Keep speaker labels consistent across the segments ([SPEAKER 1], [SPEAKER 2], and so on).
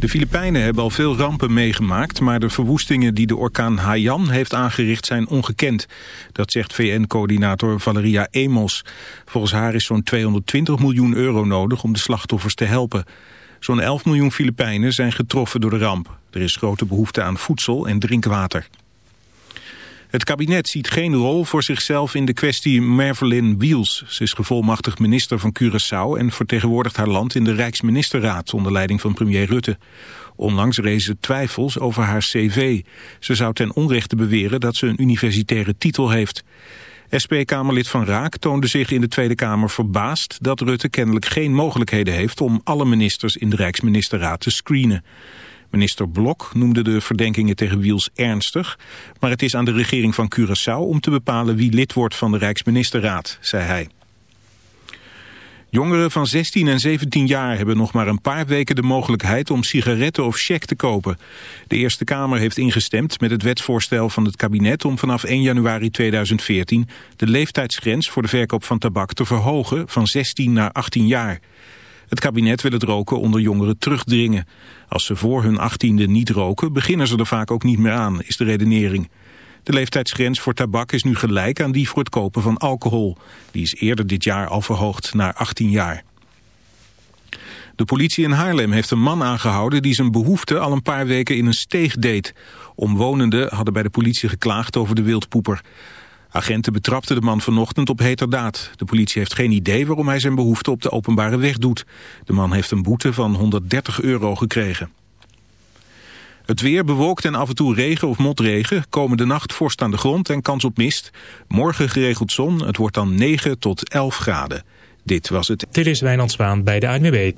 [SPEAKER 1] De Filipijnen hebben al veel rampen meegemaakt... maar de verwoestingen die de orkaan Haiyan heeft aangericht zijn ongekend. Dat zegt VN-coördinator Valeria Emos. Volgens haar is zo'n 220 miljoen euro nodig om de slachtoffers te helpen. Zo'n 11 miljoen Filipijnen zijn getroffen door de ramp. Er is grote behoefte aan voedsel en drinkwater. Het kabinet ziet geen rol voor zichzelf in de kwestie Mervelin Wiels. Ze is gevolmachtigd minister van Curaçao en vertegenwoordigt haar land in de Rijksministerraad onder leiding van premier Rutte. Onlangs rezen twijfels over haar cv. Ze zou ten onrechte beweren dat ze een universitaire titel heeft. SP-Kamerlid Van Raak toonde zich in de Tweede Kamer verbaasd dat Rutte kennelijk geen mogelijkheden heeft om alle ministers in de Rijksministerraad te screenen. Minister Blok noemde de verdenkingen tegen Wiels ernstig, maar het is aan de regering van Curaçao om te bepalen wie lid wordt van de Rijksministerraad, zei hij. Jongeren van 16 en 17 jaar hebben nog maar een paar weken de mogelijkheid om sigaretten of cheque te kopen. De Eerste Kamer heeft ingestemd met het wetsvoorstel van het kabinet om vanaf 1 januari 2014 de leeftijdsgrens voor de verkoop van tabak te verhogen van 16 naar 18 jaar. Het kabinet wil het roken onder jongeren terugdringen. Als ze voor hun achttiende niet roken, beginnen ze er vaak ook niet meer aan, is de redenering. De leeftijdsgrens voor tabak is nu gelijk aan die voor het kopen van alcohol. Die is eerder dit jaar al verhoogd naar 18 jaar. De politie in Haarlem heeft een man aangehouden die zijn behoefte al een paar weken in een steeg deed. Omwonenden hadden bij de politie geklaagd over de wildpoeper. Agenten betrapten de man vanochtend op heterdaad. De politie heeft geen idee waarom hij zijn behoefte op de openbare weg doet. De man heeft een boete van 130 euro gekregen. Het weer bewolkt en af en toe regen of motregen. Komende nacht vorst aan de grond en kans op mist. Morgen geregeld zon. Het wordt dan 9 tot 11 graden. Dit was het.
[SPEAKER 2] Dit is Wijnand bij de ANWB.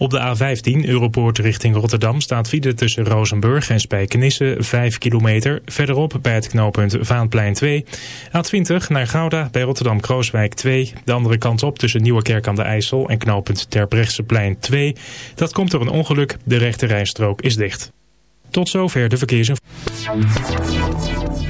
[SPEAKER 2] Op de A15 Europoort richting Rotterdam staat file tussen Rozenburg en Spijkenisse 5 kilometer. Verderop bij het knooppunt Vaanplein 2. A20 naar Gouda bij Rotterdam-Krooswijk 2. De andere kant op tussen Nieuwekerk aan de IJssel en knooppunt Terbrechtseplein 2. Dat komt door een ongeluk. De rechte rijstrook is dicht. Tot zover de verkeersinformatie.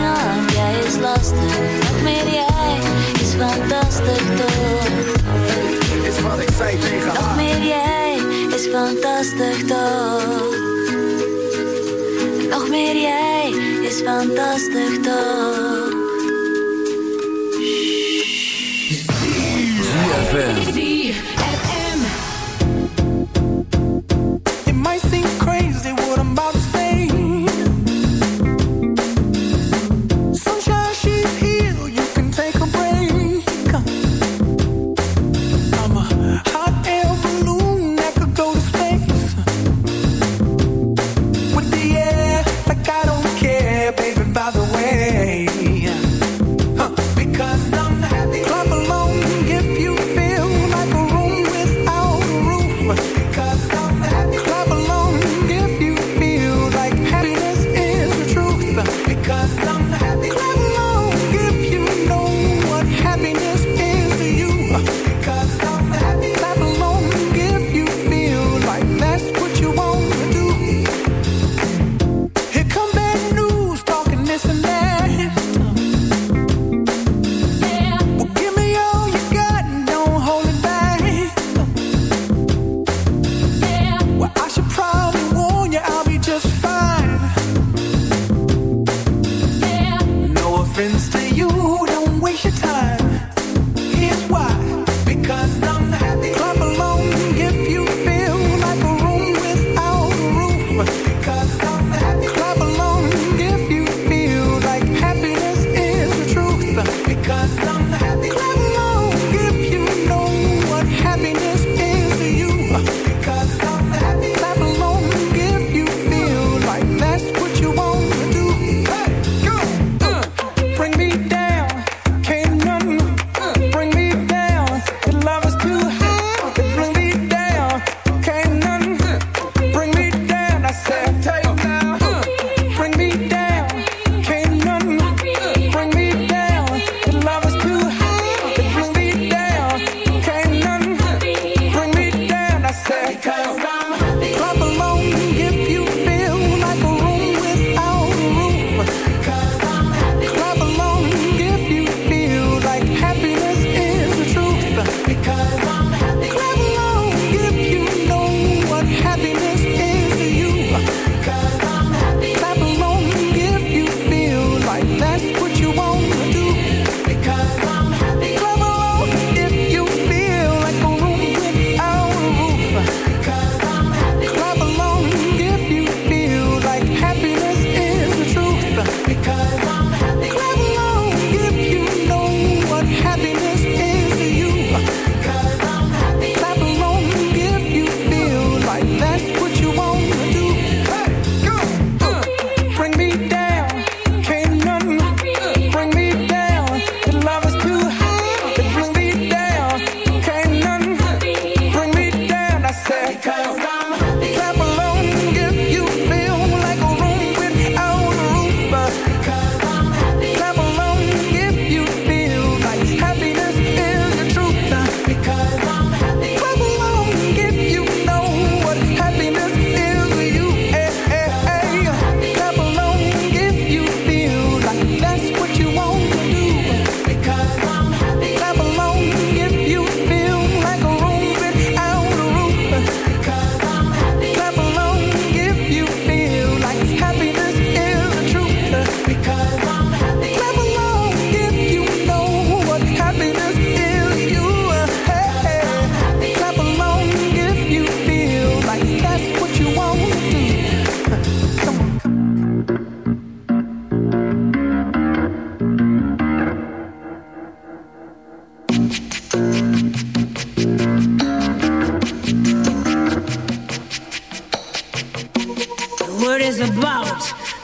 [SPEAKER 3] want jij is lastig. Nog meer jij is fantastisch toch.
[SPEAKER 4] Is wat ik zei tegen
[SPEAKER 3] Nog meer jij is fantastisch toch. Nog meer jij is fantastisch toch.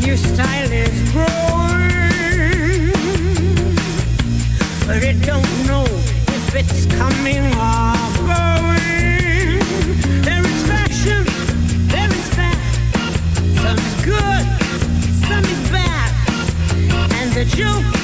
[SPEAKER 5] New style is growing. But it don't know if it's coming or going. There is fashion, there is. Some is good, some is bad. And the joke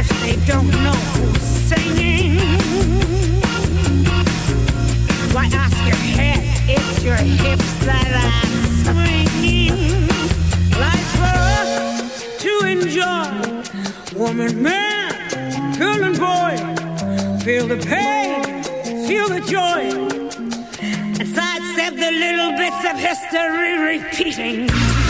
[SPEAKER 5] if they don't know who's singing. Why ask your head? It's your hips that are swinging. Life's for us to enjoy. Woman, man, girl, and boy. Feel the pain, feel the joy. And sidestep the little bits of history repeating.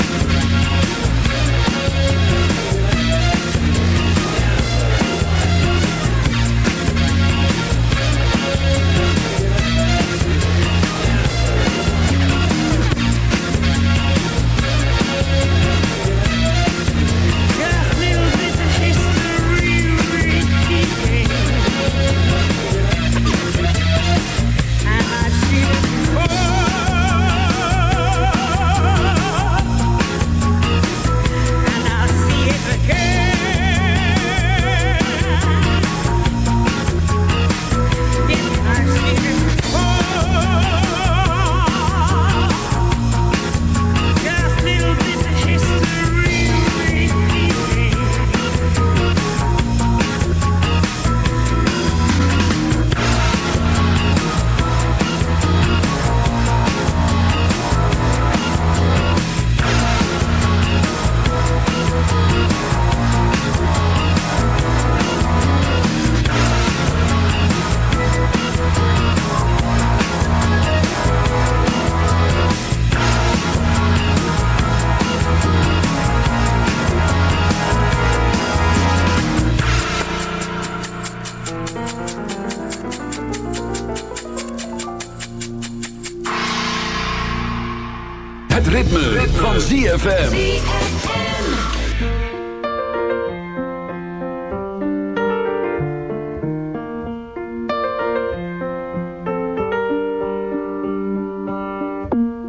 [SPEAKER 6] Het ritme, van ZFM.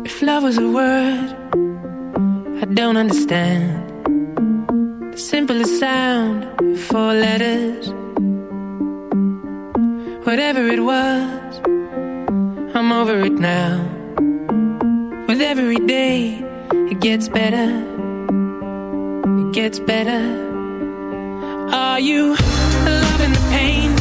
[SPEAKER 7] If love was a word I don't understand. The simplest sound Four letters. Whatever it was I'm over it now day It gets better. It gets better. Are you loving the pain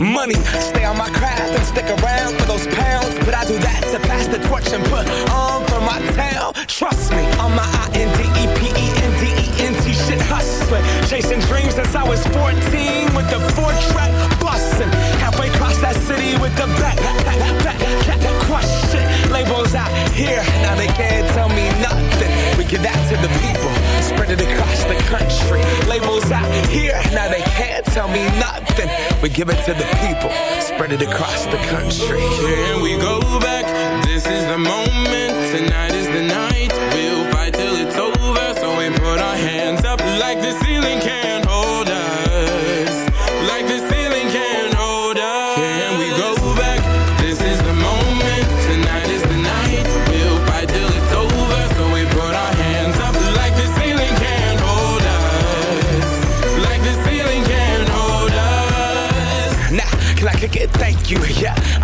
[SPEAKER 8] Money, stay on my craft and stick around for those pounds. But I do that to pass the torch and put on for my town. Trust me, on my I-N-D-E-P-E-N-D-E-N-T shit hustling. Chasing dreams since I was 14 with the four track with the back, back, back, back, crush shit. Labels out here, now they can't tell me nothing. We give that to the people, spread it across the country. Labels out here, now they can't tell me nothing. We give it to the people, spread it across the country.
[SPEAKER 9] Can we go back? This is the moment. Tonight is the night.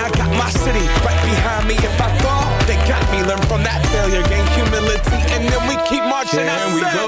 [SPEAKER 8] I got my city right behind me. If I fall, they got me. Learn from that failure, gain humility, and then we keep marching.
[SPEAKER 9] Can we go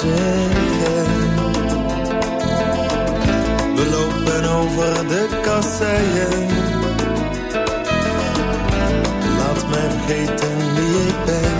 [SPEAKER 9] zeggen. We
[SPEAKER 10] lopen over de kasseien. Laat mij vergeten wie ik ben.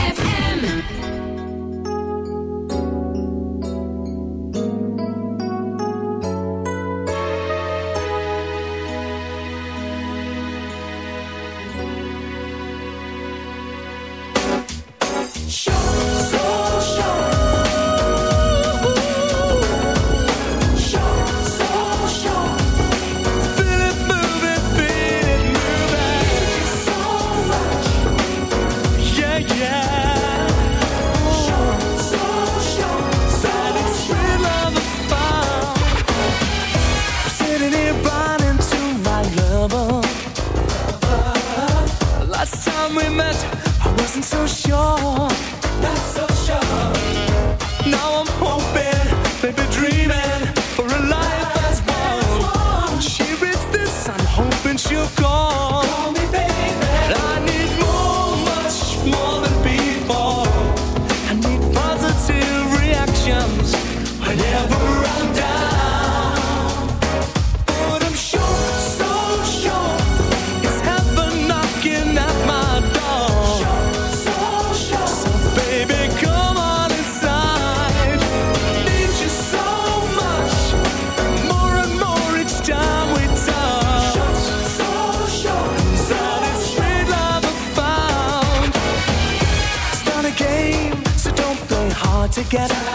[SPEAKER 3] together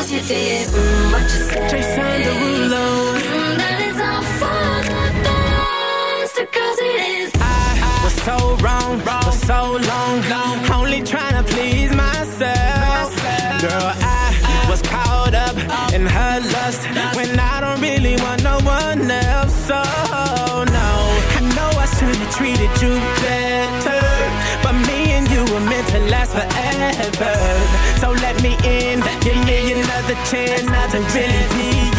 [SPEAKER 3] cause you did mm, what you said.
[SPEAKER 11] Jason Derulo.
[SPEAKER 3] Mm, that is all for the best because it is.
[SPEAKER 11] I, I was so wrong, wrong for so long, long. Only trying to please myself. myself. Girl, I, I, was caught up, in her lust when I don't really want no one else. So no, I know I should have treated you better, but me and you were meant to last forever chance, not the chance.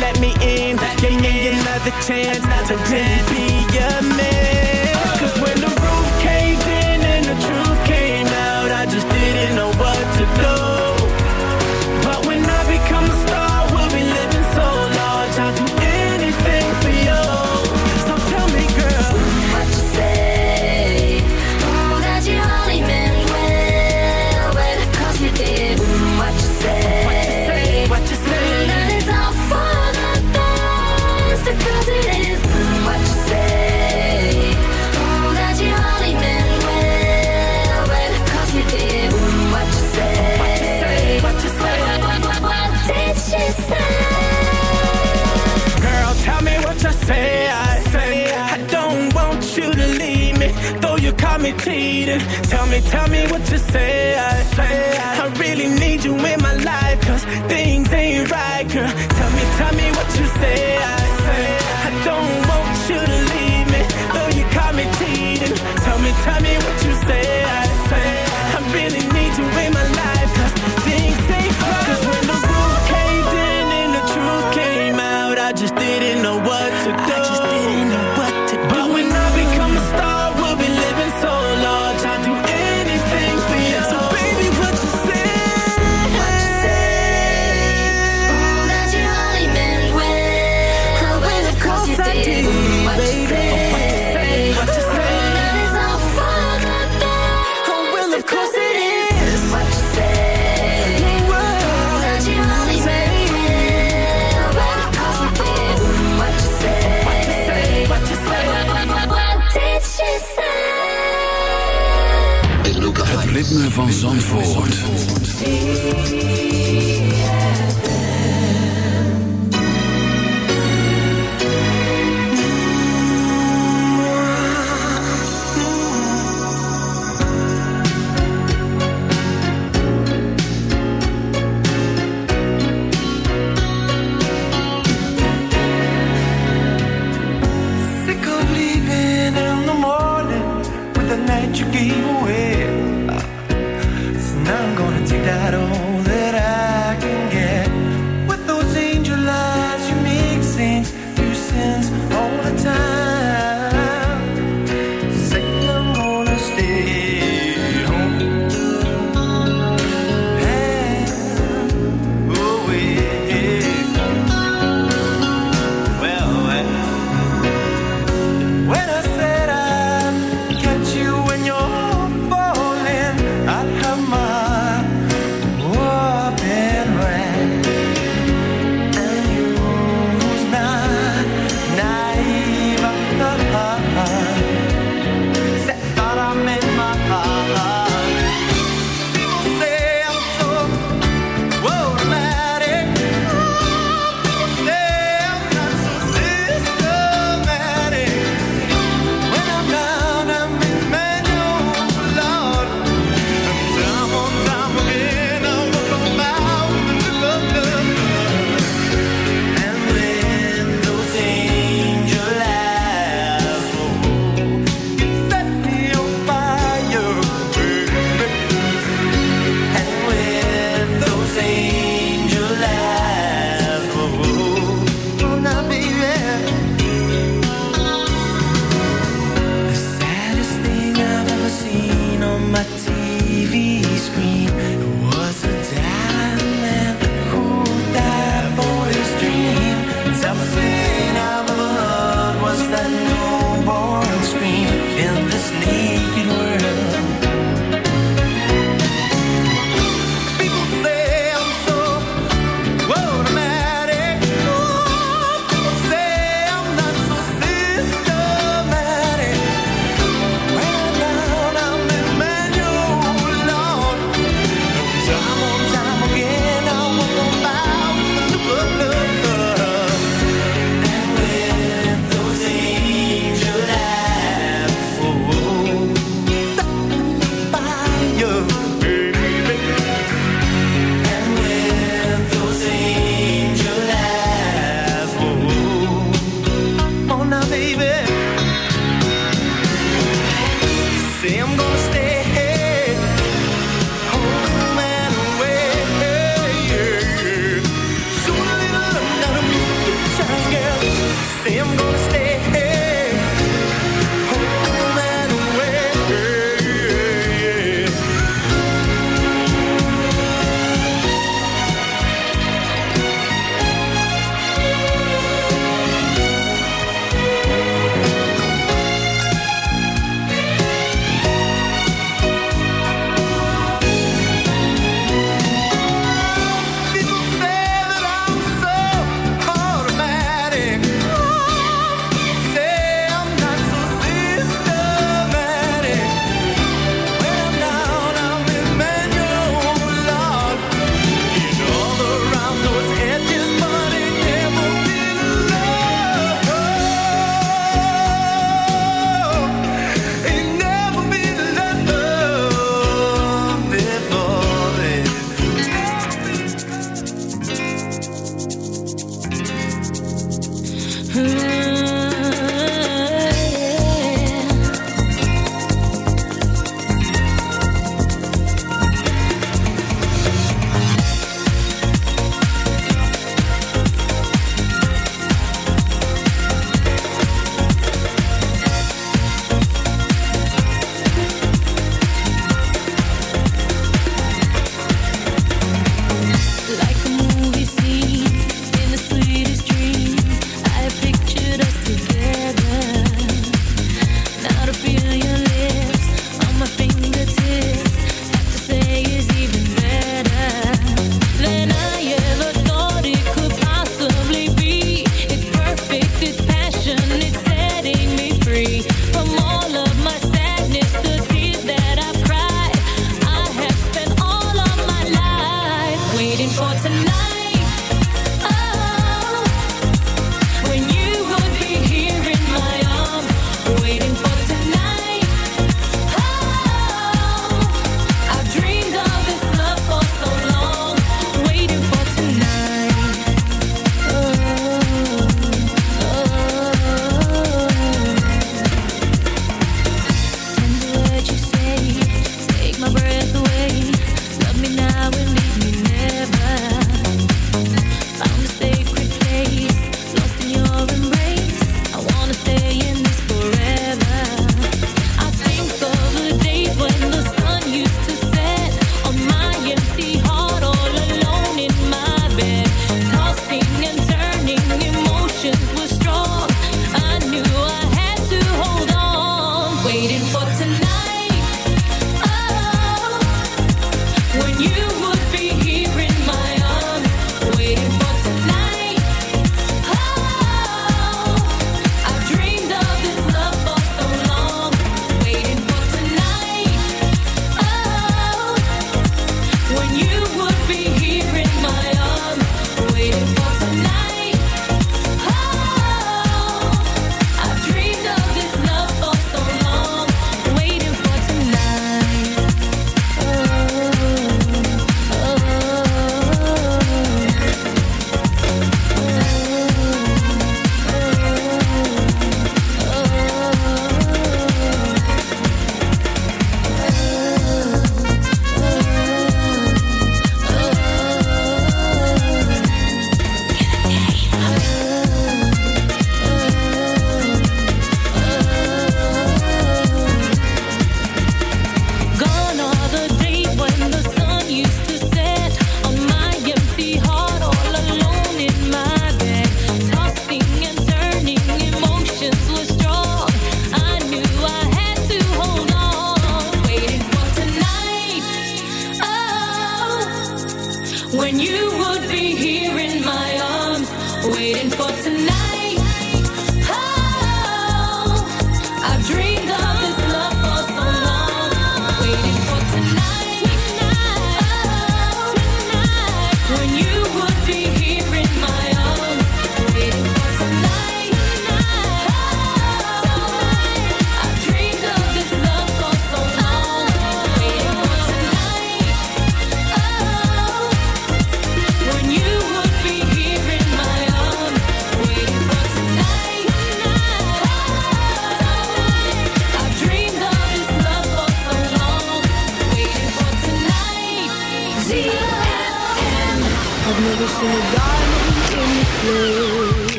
[SPEAKER 11] let me in. Give me another chance to be your man.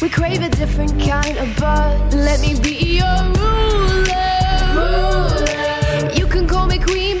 [SPEAKER 12] We crave a different kind of buzz. Let me be your ruler. You can call me Queen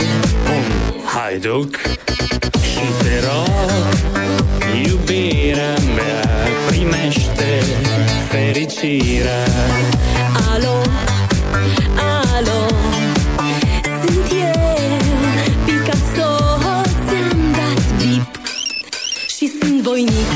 [SPEAKER 13] eu un haiduc Și te rog, iubirea mea Primește fericirea.
[SPEAKER 3] Alo, alo Sunt eu, Picasso Ți-am dat bip. Și sunt voinic.